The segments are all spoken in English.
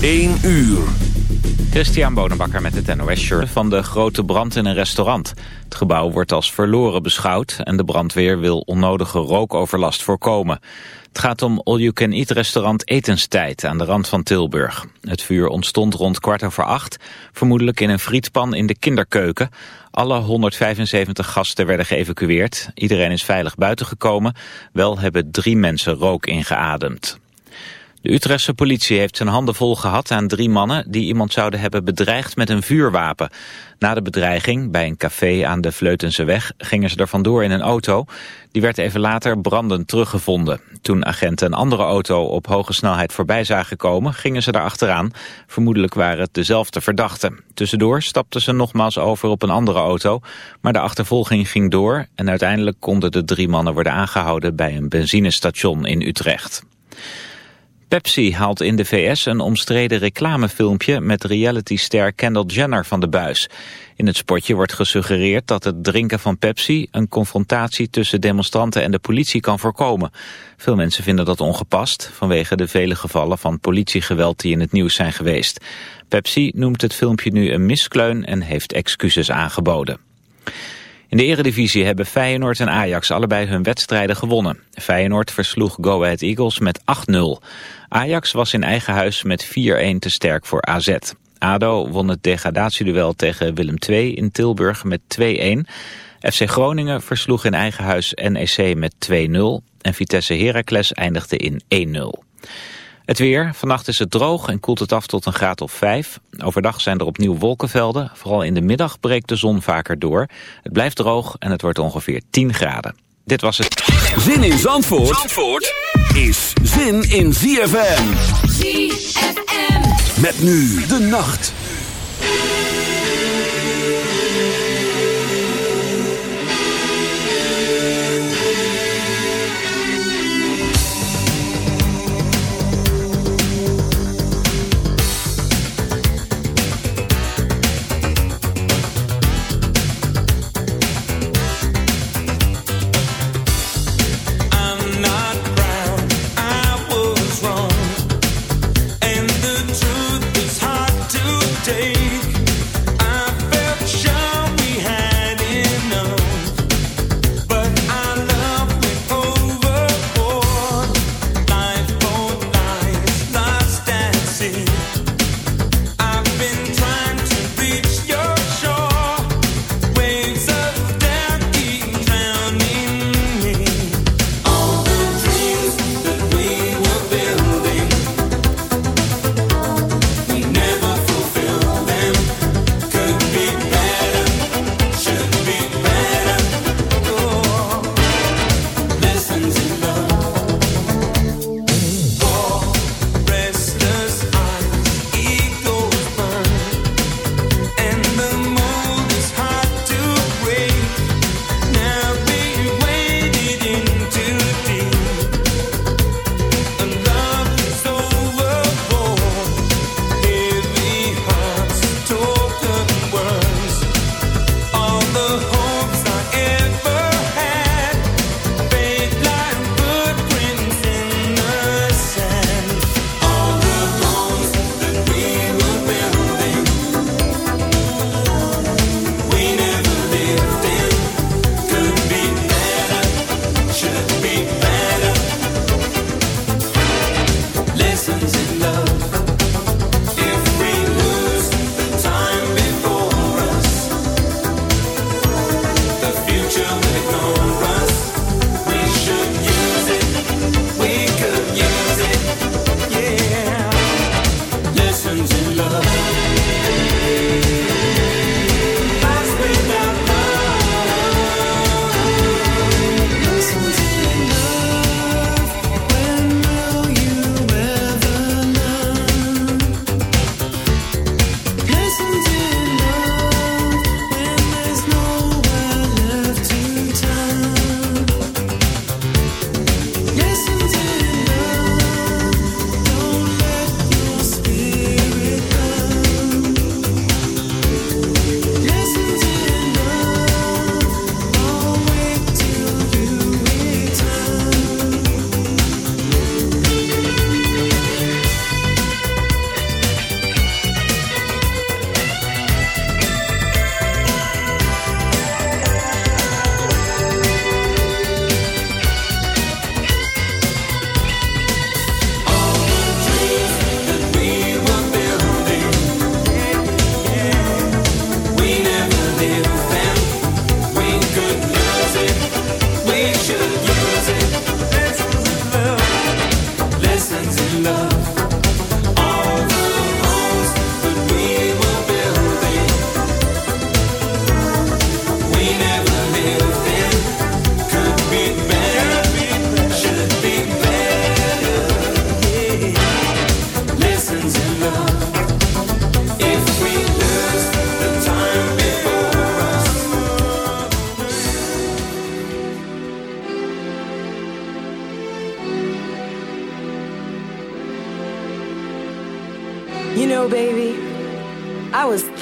1 uur. Christian Bonenbakker met het NOS Shirt van de grote brand in een restaurant. Het gebouw wordt als verloren beschouwd en de brandweer wil onnodige rookoverlast voorkomen. Het gaat om all-you-can-eat restaurant Etenstijd aan de rand van Tilburg. Het vuur ontstond rond kwart over acht, vermoedelijk in een frietpan in de kinderkeuken. Alle 175 gasten werden geëvacueerd. Iedereen is veilig buiten gekomen. Wel hebben drie mensen rook ingeademd. De Utrechtse politie heeft zijn handen vol gehad aan drie mannen die iemand zouden hebben bedreigd met een vuurwapen. Na de bedreiging, bij een café aan de Vleutense weg, gingen ze er vandoor in een auto. Die werd even later brandend teruggevonden. Toen agenten een andere auto op hoge snelheid voorbij zagen komen, gingen ze daar achteraan. Vermoedelijk waren het dezelfde verdachten. Tussendoor stapten ze nogmaals over op een andere auto, maar de achtervolging ging door en uiteindelijk konden de drie mannen worden aangehouden bij een benzinestation in Utrecht. Pepsi haalt in de VS een omstreden reclamefilmpje met realityster Kendall Jenner van de buis. In het spotje wordt gesuggereerd dat het drinken van Pepsi een confrontatie tussen demonstranten en de politie kan voorkomen. Veel mensen vinden dat ongepast vanwege de vele gevallen van politiegeweld die in het nieuws zijn geweest. Pepsi noemt het filmpje nu een miskleun en heeft excuses aangeboden. In de eredivisie hebben Feyenoord en Ajax allebei hun wedstrijden gewonnen. Feyenoord versloeg Go Ahead Eagles met 8-0. Ajax was in eigen huis met 4-1 te sterk voor AZ. ADO won het degradatieduel tegen Willem II in Tilburg met 2-1. FC Groningen versloeg in eigen huis NEC met 2-0. En Vitesse Heracles eindigde in 1-0. Het weer. Vannacht is het droog en koelt het af tot een graad of 5. Overdag zijn er opnieuw wolkenvelden. Vooral in de middag breekt de zon vaker door. Het blijft droog en het wordt ongeveer 10 graden. Dit was het. Zin in Zandvoort, Zandvoort is zin in ZFM. ZFM. Met nu de nacht.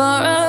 far apart.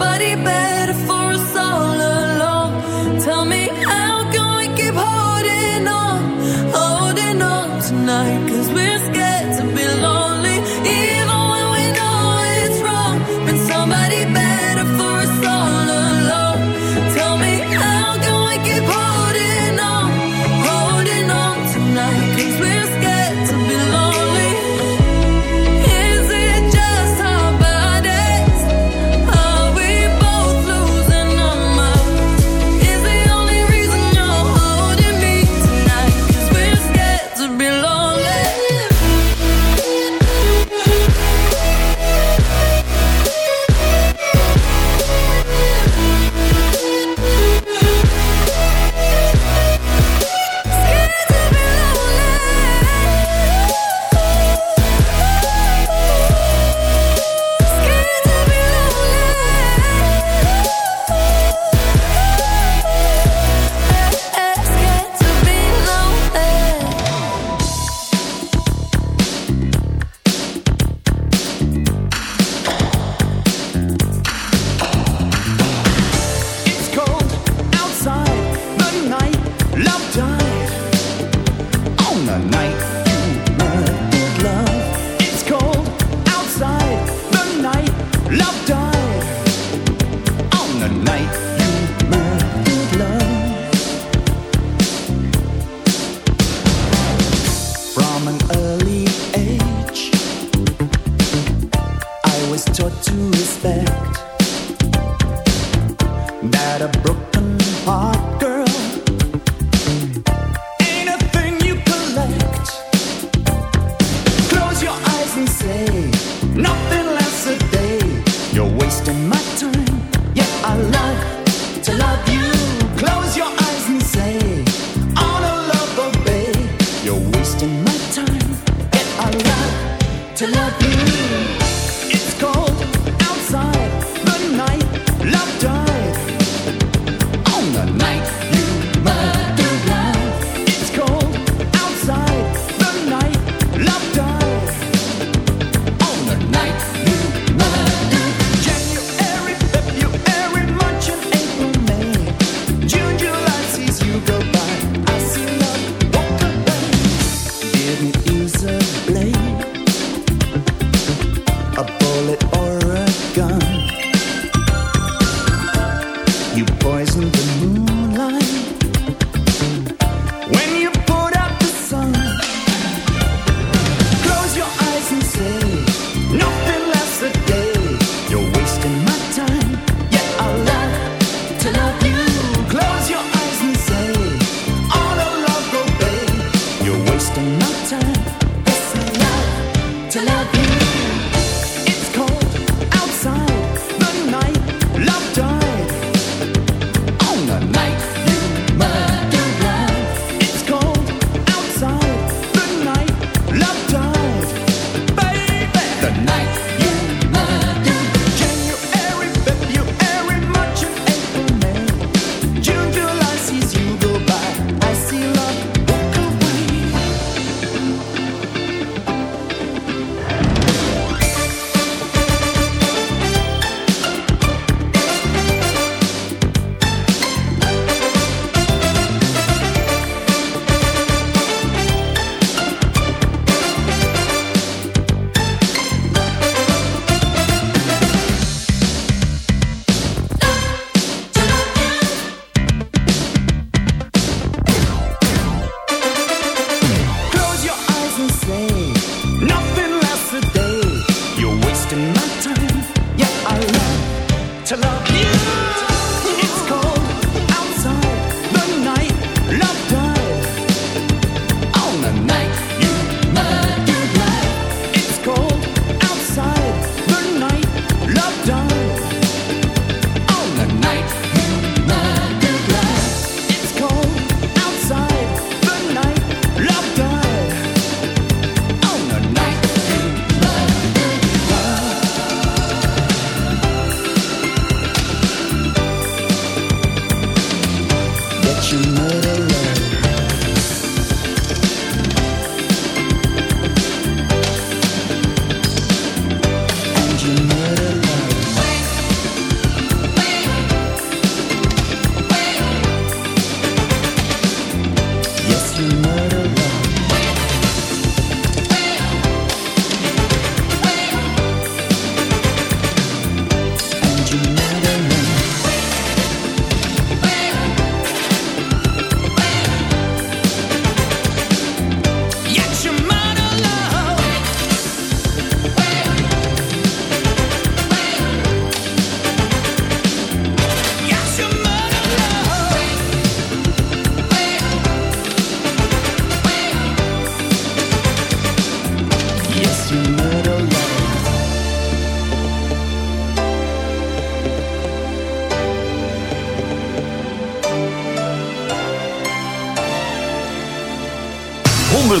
Heart,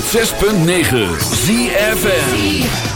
106.9 ZFN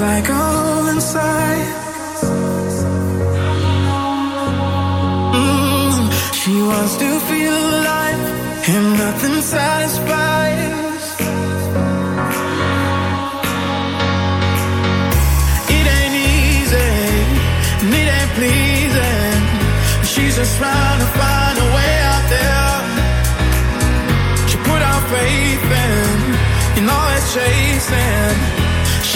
inside. Mm, she wants to feel and nothing satisfies. It ain't easy, and it ain't pleasing. She's just trying to find a way out there. She put our faith in, in all it's chasing.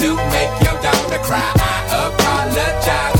To make your daughter cry. I apologize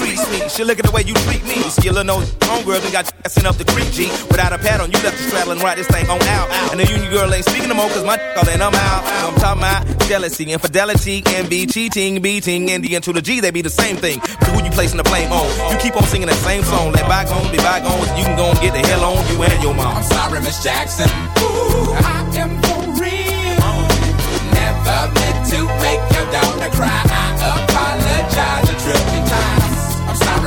me. She look at the way you treat me. Skillin' no homegirl done got sent up the creek, G. Without a pad on, you left the and ride this thing on out. And the union girl ain't speaking no more, cause my all in, I'm out. I'm talking about jealousy, infidelity, envy, cheating, beating, and the to the G, they be the same thing. But who you placing the blame on? You keep on singing that same song. Let bygones be bygones, and you can go and get the hell on you and your mom. I'm sorry, Miss Jackson. Ooh, I am for real. Never meant to make your daughter cry.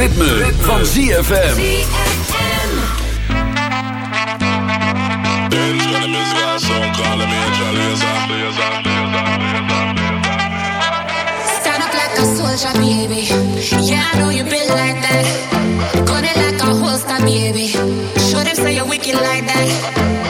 ritme, ritme. van ZFM. Stand up like a soldier, baby. Yeah, I know you been like that. Gun it like a holster, baby. Show them say you're wicked like that.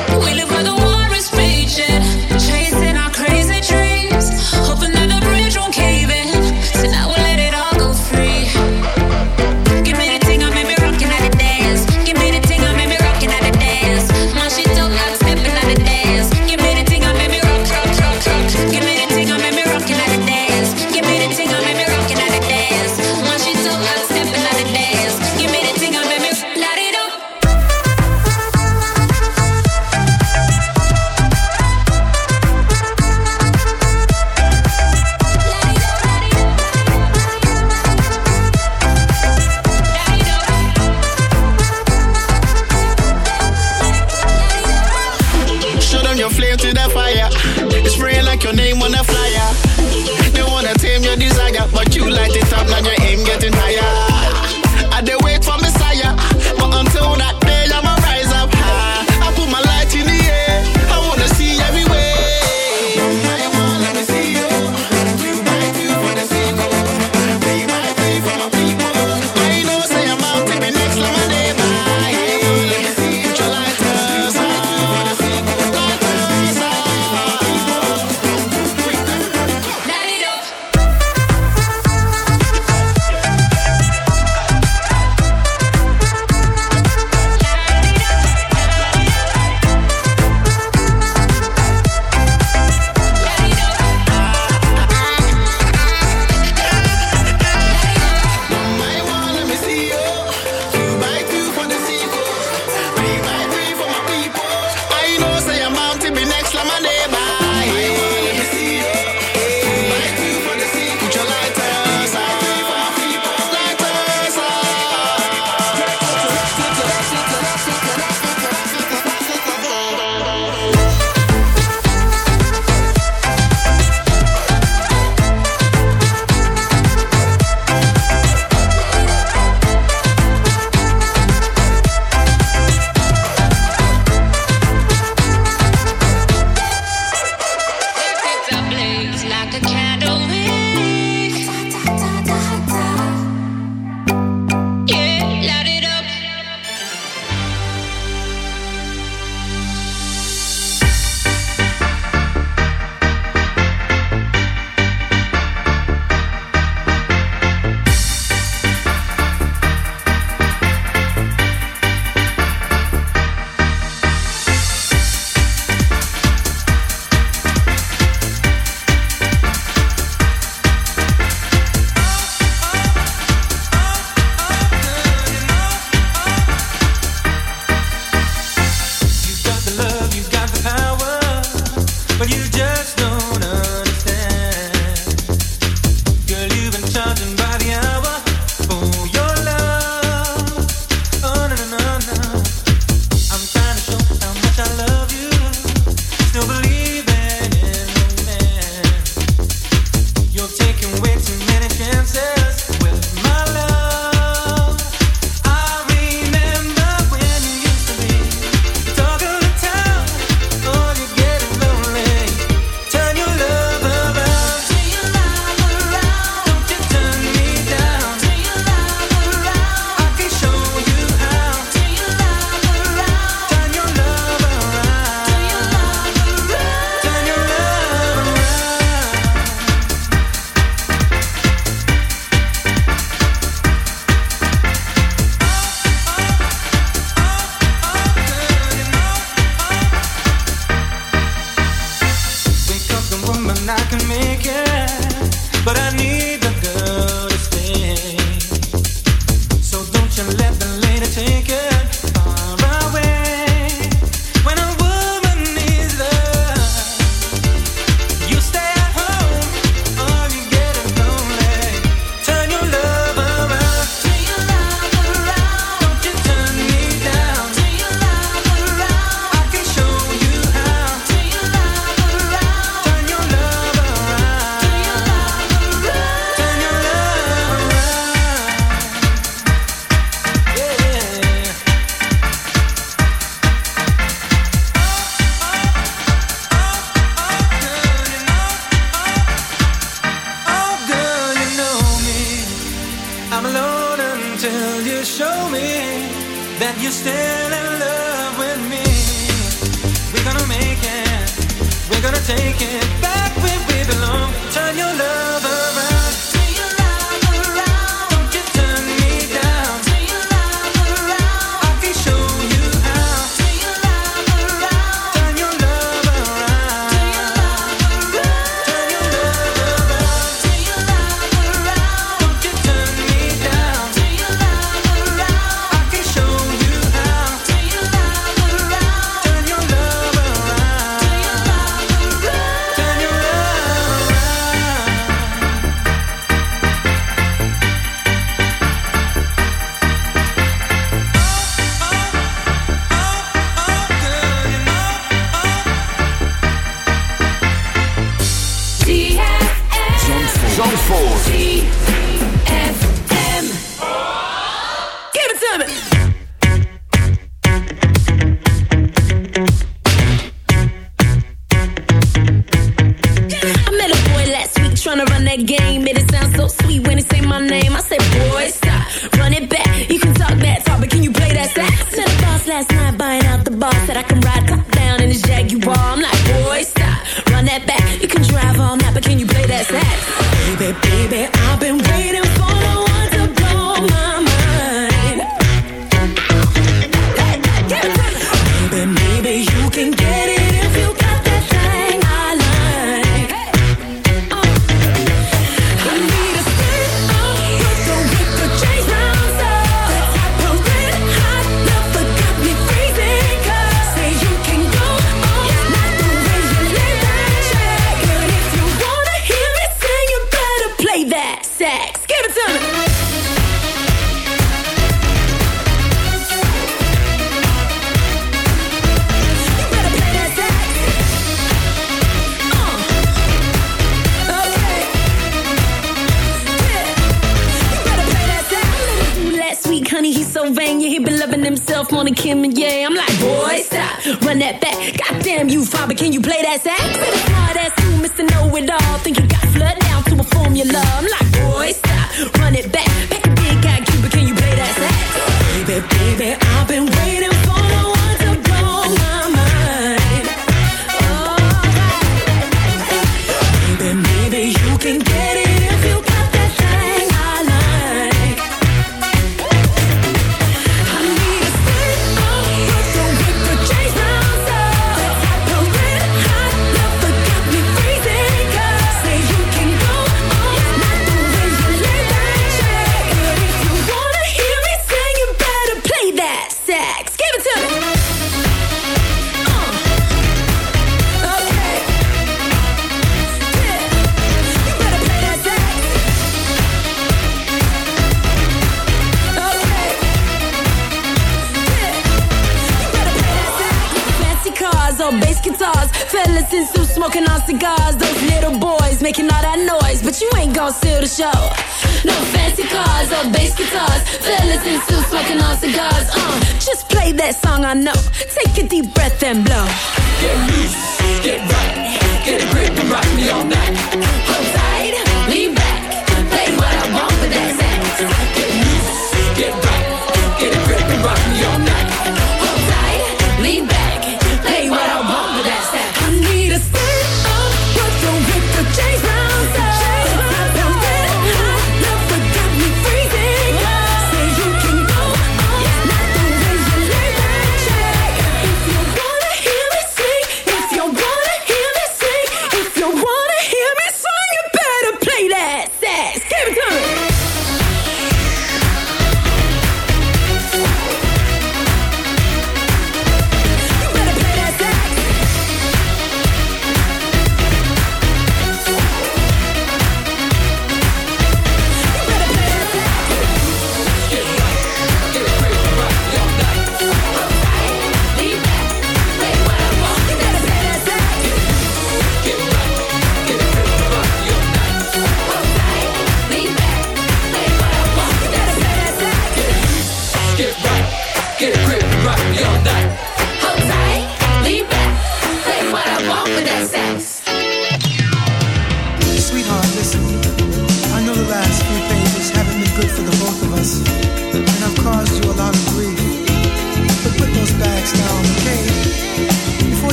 wanna Kim and yeah, I'm like, boy, stop, run that back. Goddamn you, father, can you play that sax? Hard ass you, Mr. Know It All, think you got